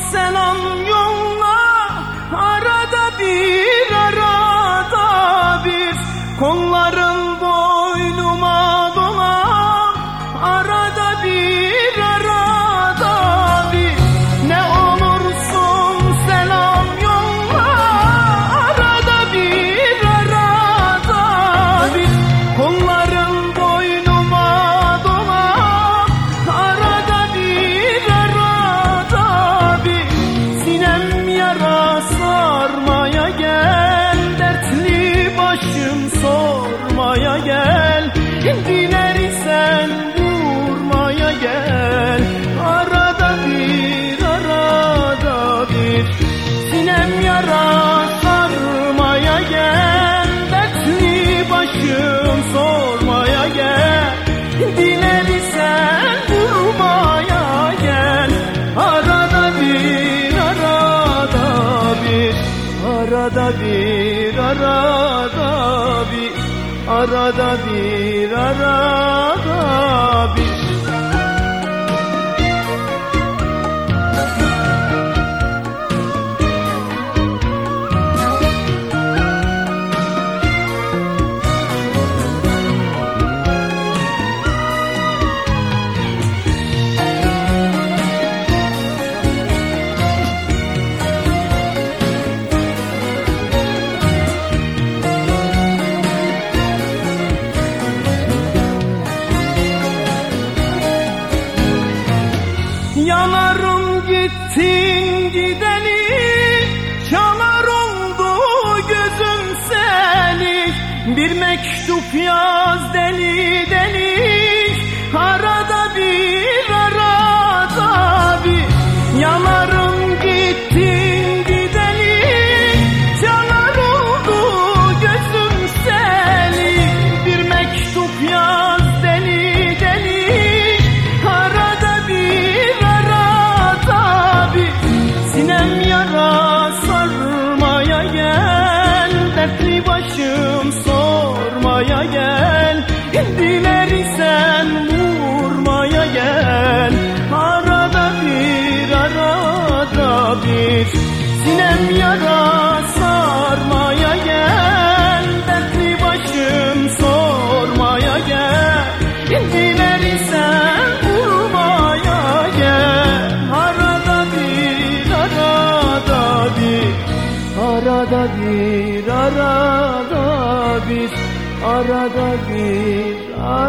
Selam yolla arada bir arada bir. Kolların boynuma Arada bir, arada bir Arada bir, arada bir. Yanarım gittin gideni Çalar oldu gözüm seni. Bir mektup yaz deli deli Dertli başım sormaya gel. Dileri sen vurmaya gel. Arada bir arada bir. Sinem Arada bir arada bir Arada bir arada